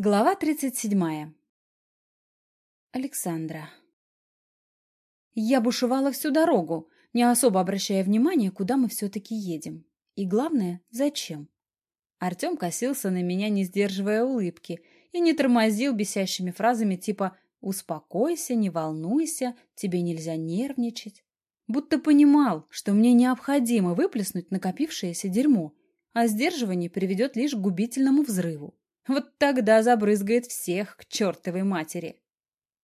Глава 37. Александра. Я бушевала всю дорогу, не особо обращая внимания, куда мы все-таки едем. И главное, зачем. Артем косился на меня, не сдерживая улыбки, и не тормозил бесящими фразами типа «Успокойся, не волнуйся, тебе нельзя нервничать». Будто понимал, что мне необходимо выплеснуть накопившееся дерьмо, а сдерживание приведет лишь к губительному взрыву. Вот тогда забрызгает всех к чертовой матери.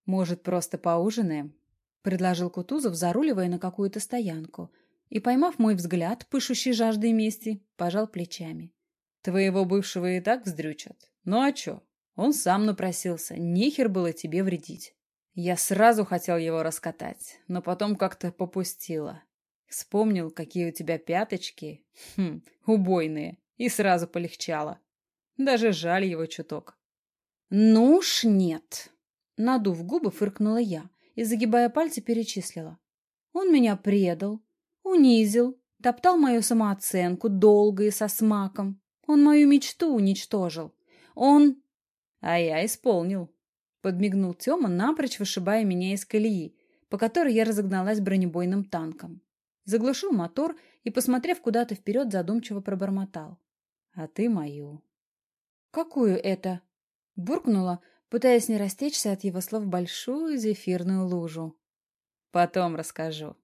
Может, просто поужинаем? Предложил Кутузов, заруливая на какую-то стоянку. И, поймав мой взгляд, пышущий жаждой мести, пожал плечами. Твоего бывшего и так вздрючат. Ну а чё? Он сам напросился. Нехер было тебе вредить. Я сразу хотел его раскатать, но потом как-то попустило. Вспомнил, какие у тебя пяточки. Хм, убойные. И сразу полегчало. Даже жаль его чуток. «Ну уж нет!» Надув губы, фыркнула я и, загибая пальцы, перечислила. «Он меня предал, унизил, топтал мою самооценку долго и со смаком. Он мою мечту уничтожил. Он...» «А я исполнил», — подмигнул Тёма, напрочь вышибая меня из колеи, по которой я разогналась бронебойным танком. Заглушил мотор и, посмотрев куда-то вперед, задумчиво пробормотал. «А ты мою». «Какую это?» Буркнула, пытаясь не растечься от его слов большую зефирную лужу. «Потом расскажу».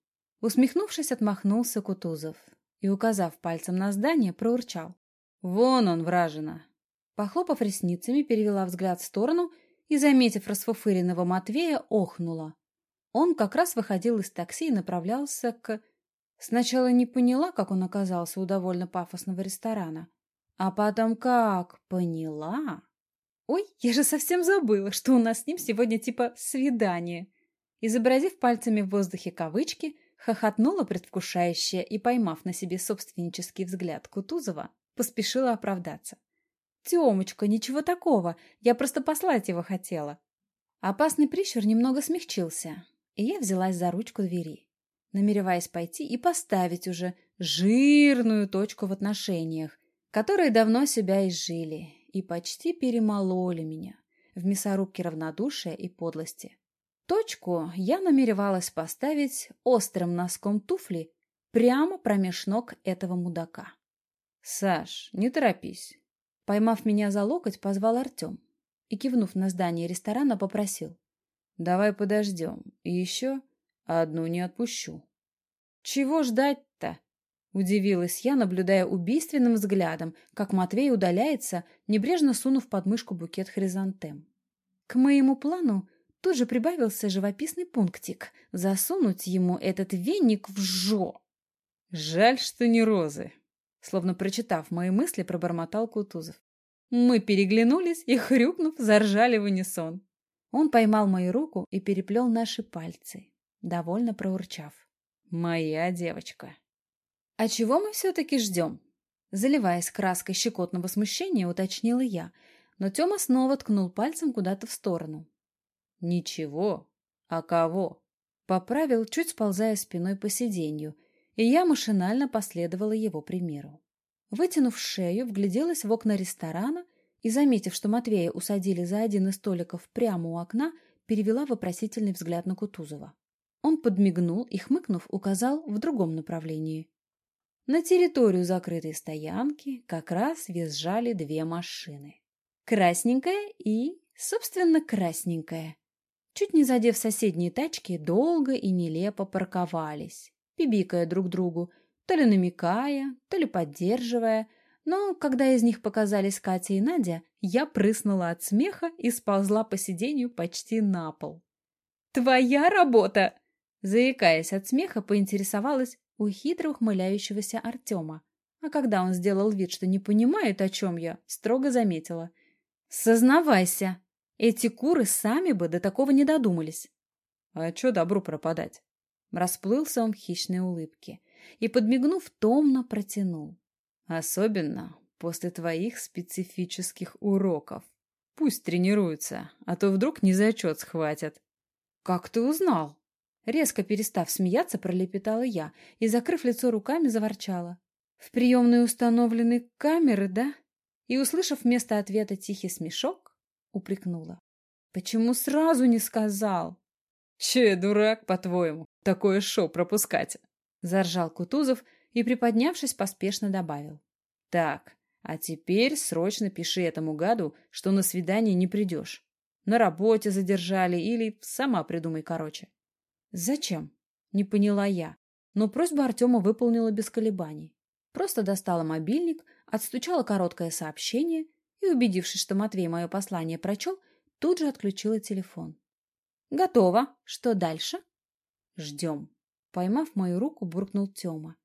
Усмехнувшись, отмахнулся Кутузов и, указав пальцем на здание, проурчал. «Вон он, вражина!» Похлопав ресницами, перевела взгляд в сторону и, заметив расфуфыренного Матвея, охнула. Он как раз выходил из такси и направлялся к... Сначала не поняла, как он оказался у довольно пафосного ресторана, а потом как поняла? Ой, я же совсем забыла, что у нас с ним сегодня типа свидание. Изобразив пальцами в воздухе кавычки, хохотнула предвкушающе и, поймав на себе собственнический взгляд Кутузова, поспешила оправдаться. «Темочка, ничего такого, я просто послать его хотела». Опасный прищур немного смягчился, и я взялась за ручку двери, намереваясь пойти и поставить уже жирную точку в отношениях, которые давно себя изжили и почти перемололи меня в мясорубке равнодушия и подлости. Точку я намеревалась поставить острым носком туфли прямо промеж ног этого мудака. «Саш, не торопись!» Поймав меня за локоть, позвал Артем и, кивнув на здание ресторана, попросил. «Давай подождем. И еще одну не отпущу». «Чего ждать-то?» Удивилась я, наблюдая убийственным взглядом, как Матвей удаляется, небрежно сунув под мышку букет хризантем. К моему плану тут же прибавился живописный пунктик — засунуть ему этот веник в жо. «Жаль, что не розы», — словно прочитав мои мысли, пробормотал Кутузов. Мы переглянулись и, хрюкнув, заржали в унисон. Он поймал мою руку и переплел наши пальцы, довольно проурчав. «Моя девочка». «А чего мы все-таки ждем?» Заливаясь краской щекотного смущения, уточнила я, но Тёма снова ткнул пальцем куда-то в сторону. «Ничего. А кого?» Поправил, чуть сползая спиной по сиденью, и я машинально последовала его примеру. Вытянув шею, вгляделась в окна ресторана и, заметив, что Матвея усадили за один из столиков прямо у окна, перевела вопросительный взгляд на Кутузова. Он подмигнул и, хмыкнув, указал в другом направлении. На территорию закрытой стоянки как раз въезжали две машины. Красненькая и, собственно, красненькая. Чуть не задев соседние тачки, долго и нелепо парковались, пибикая друг другу, то ли намекая, то ли поддерживая, но когда из них показались Катя и Надя, я прыснула от смеха и сползла по сиденью почти на пол. «Твоя работа!» Заикаясь от смеха, поинтересовалась у хитро ухмыляющегося Артема. А когда он сделал вид, что не понимает, о чем я, строго заметила. «Сознавайся, эти куры сами бы до такого не додумались». «А чё добру пропадать?» Расплылся он в хищной улыбке и, подмигнув, томно протянул. «Особенно после твоих специфических уроков. Пусть тренируются, а то вдруг не зачет схватят». «Как ты узнал?» Резко перестав смеяться, пролепетала я и, закрыв лицо руками, заворчала. «В приемной установлены камеры, да?» И, услышав вместо ответа тихий смешок, — упрекнула. «Почему сразу не сказал?» «Че дурак, по-твоему, такое шоу пропускать?» — заржал Кутузов и, приподнявшись, поспешно добавил. «Так, а теперь срочно пиши этому гаду, что на свидание не придешь. На работе задержали или сама придумай короче». «Зачем?» — не поняла я, но просьбу Артема выполнила без колебаний. Просто достала мобильник, отстучала короткое сообщение и, убедившись, что Матвей мое послание прочел, тут же отключила телефон. «Готово. Что дальше?» «Ждем». Поймав мою руку, буркнул Тёма.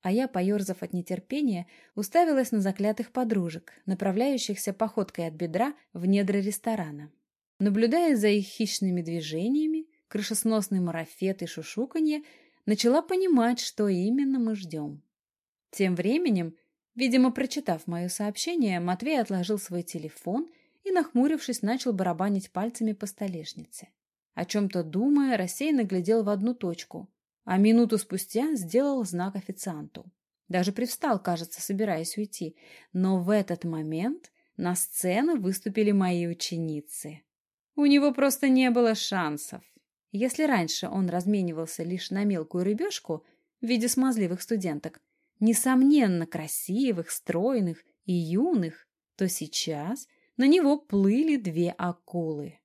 А я, поерзав от нетерпения, уставилась на заклятых подружек, направляющихся походкой от бедра в недра ресторана. Наблюдая за их хищными движениями, крышесносный марафет и шушуканье, начала понимать, что именно мы ждем. Тем временем, видимо, прочитав мое сообщение, Матвей отложил свой телефон и, нахмурившись, начал барабанить пальцами по столешнице. О чем-то думая, рассеянно глядел в одну точку, а минуту спустя сделал знак официанту. Даже привстал, кажется, собираясь уйти. Но в этот момент на сцену выступили мои ученицы. У него просто не было шансов. Если раньше он разменивался лишь на мелкую рыбешку в виде смазливых студенток, несомненно красивых, стройных и юных, то сейчас на него плыли две акулы.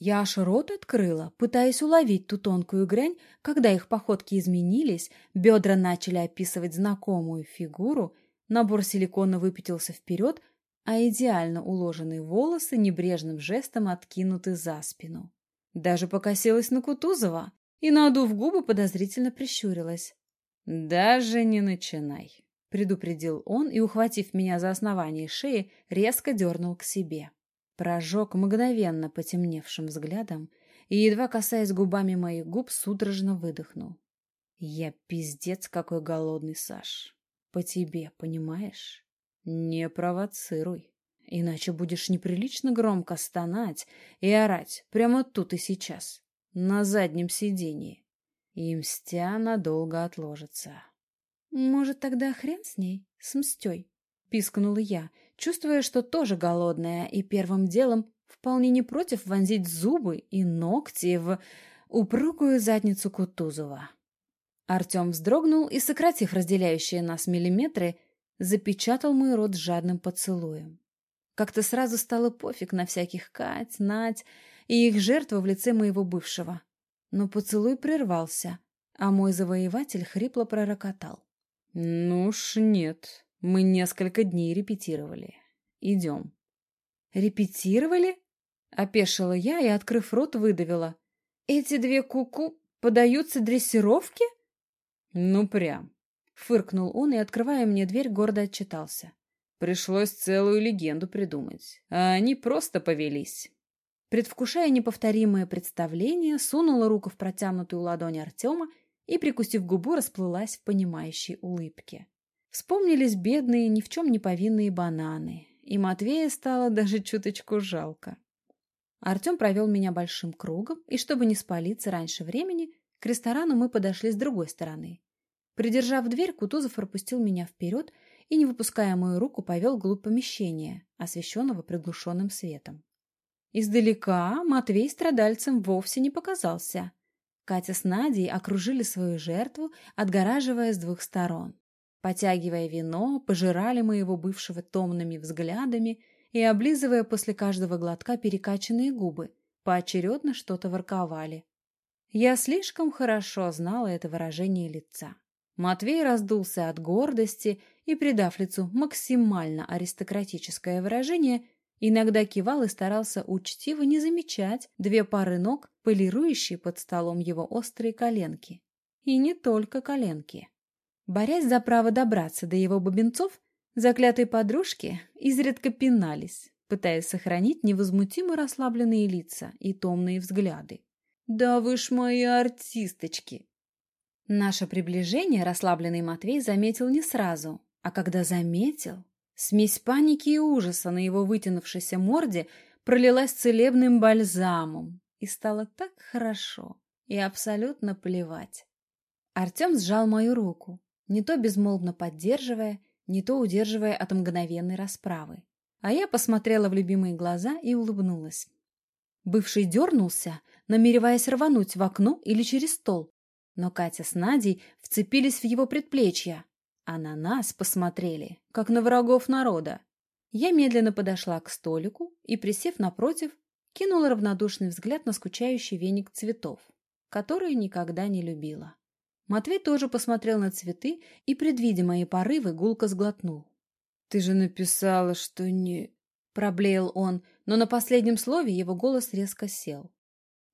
Я аж рот открыла, пытаясь уловить ту тонкую грань, когда их походки изменились, бедра начали описывать знакомую фигуру, набор силикона выпятился вперед, а идеально уложенные волосы небрежным жестом откинуты за спину. Даже покосилась на Кутузова и, надув губы, подозрительно прищурилась. «Даже не начинай», — предупредил он и, ухватив меня за основание шеи, резко дернул к себе прожег мгновенно потемневшим взглядом и, едва касаясь губами моих губ, судорожно выдохнул. «Я пиздец какой голодный, Саш. По тебе, понимаешь? Не провоцируй, иначе будешь неприлично громко стонать и орать прямо тут и сейчас, на заднем сиденье, и мстя надолго отложится». «Может, тогда хрен с ней, с мстей?» — пискнула я, чувствуя, что тоже голодная, и первым делом вполне не против вонзить зубы и ногти в упругую задницу Кутузова. Артем вздрогнул и, сократив разделяющие нас миллиметры, запечатал мой рот жадным поцелуем. Как-то сразу стало пофиг на всяких Кать, Надь и их жертву в лице моего бывшего. Но поцелуй прервался, а мой завоеватель хрипло пророкотал. «Ну уж нет, мы несколько дней репетировали. Идем. Репетировали? Опешила я и, открыв рот, выдавила. Эти две куку -ку подаются дрессировке? Ну, прям. Фыркнул он и, открывая мне дверь, гордо отчитался. Пришлось целую легенду придумать, а они просто повелись. Предвкушая неповторимое представление, сунула руку в протянутую ладонь Артема и, прикусив губу, расплылась в понимающей улыбке. Вспомнились бедные, ни в чем не повинные бананы, и Матвея стало даже чуточку жалко. Артем провел меня большим кругом, и чтобы не спалиться раньше времени, к ресторану мы подошли с другой стороны. Придержав дверь, Кутузов пропустил меня вперед и, не выпуская мою руку, повел вглубь помещения, освещенного приглушенным светом. Издалека Матвей страдальцем вовсе не показался. Катя с Надей окружили свою жертву, отгораживая с двух сторон. Потягивая вино, пожирали моего бывшего томными взглядами и, облизывая после каждого глотка перекачанные губы, поочередно что-то ворковали. Я слишком хорошо знала это выражение лица. Матвей раздулся от гордости и, придав лицу максимально аристократическое выражение, иногда кивал и старался учтиво не замечать две пары ног, полирующие под столом его острые коленки. И не только коленки. Борясь за право добраться до его бубенцов, заклятые подружки изредка пинались, пытаясь сохранить невозмутимо расслабленные лица и томные взгляды. «Да вы ж мои артисточки!» Наше приближение расслабленный Матвей заметил не сразу, а когда заметил, смесь паники и ужаса на его вытянувшейся морде пролилась целебным бальзамом, и стало так хорошо и абсолютно плевать. Артем сжал мою руку, не то безмолвно поддерживая, не то удерживая от мгновенной расправы. А я посмотрела в любимые глаза и улыбнулась. Бывший дернулся, намереваясь рвануть в окно или через стол, но Катя с Надей вцепились в его предплечья, а на нас посмотрели, как на врагов народа. Я медленно подошла к столику и, присев напротив, кинула равнодушный взгляд на скучающий веник цветов, которые никогда не любила. Матвей тоже посмотрел на цветы и, предвидя мои порывы, гулко сглотнул. «Ты же написала, что не...» — проблеял он, но на последнем слове его голос резко сел.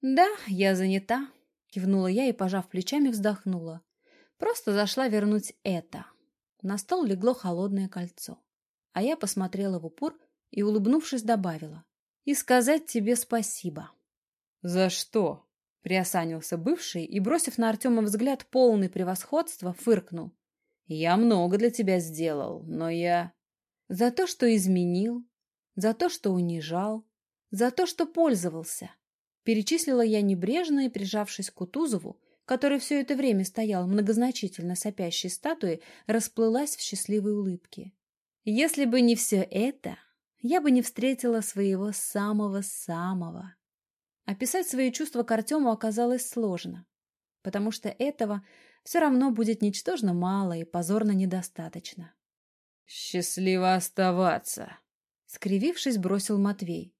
«Да, я занята», — кивнула я и, пожав плечами, вздохнула. Просто зашла вернуть это. На стол легло холодное кольцо. А я посмотрела в упор и, улыбнувшись, добавила. «И сказать тебе спасибо». «За что?» — приосанился бывший и, бросив на Артема взгляд полный превосходства, фыркнул. «Я много для тебя сделал, но я...» «За то, что изменил, за то, что унижал, за то, что пользовался». Перечислила я небрежно и, прижавшись к Кутузову, который все это время стоял многозначительно сопящей статуей, расплылась в счастливой улыбке. Если бы не все это, я бы не встретила своего самого-самого. Описать свои чувства к Артему оказалось сложно, потому что этого все равно будет ничтожно мало и позорно недостаточно. «Счастливо оставаться!» Скривившись, бросил Матвей.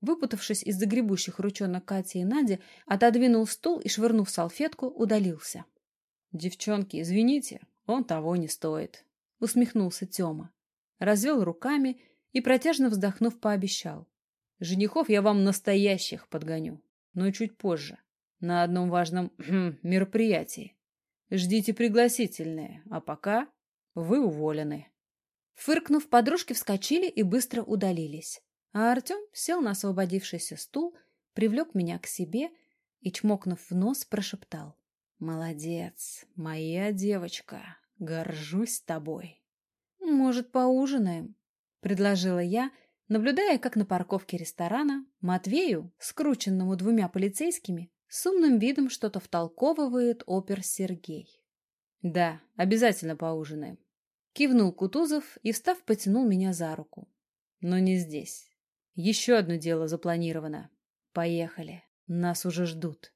Выпутавшись из загребущих ручонок Кати и Нади, отодвинул стул и, швырнув салфетку, удалился. «Девчонки, извините, он того не стоит», — усмехнулся Тёма развел руками и, протяжно вздохнув, пообещал. «Женихов я вам настоящих подгоню, но чуть позже, на одном важном хм, мероприятии. Ждите пригласительные, а пока вы уволены». Фыркнув, подружки вскочили и быстро удалились, а Артем сел на освободившийся стул, привлек меня к себе и, чмокнув в нос, прошептал. «Молодец, моя девочка, горжусь тобой». «Может, поужинаем?» — предложила я, наблюдая, как на парковке ресторана Матвею, скрученному двумя полицейскими, с умным видом что-то втолковывает опер Сергей. «Да, обязательно поужинаем», — кивнул Кутузов и, встав, потянул меня за руку. «Но не здесь. Еще одно дело запланировано. Поехали. Нас уже ждут».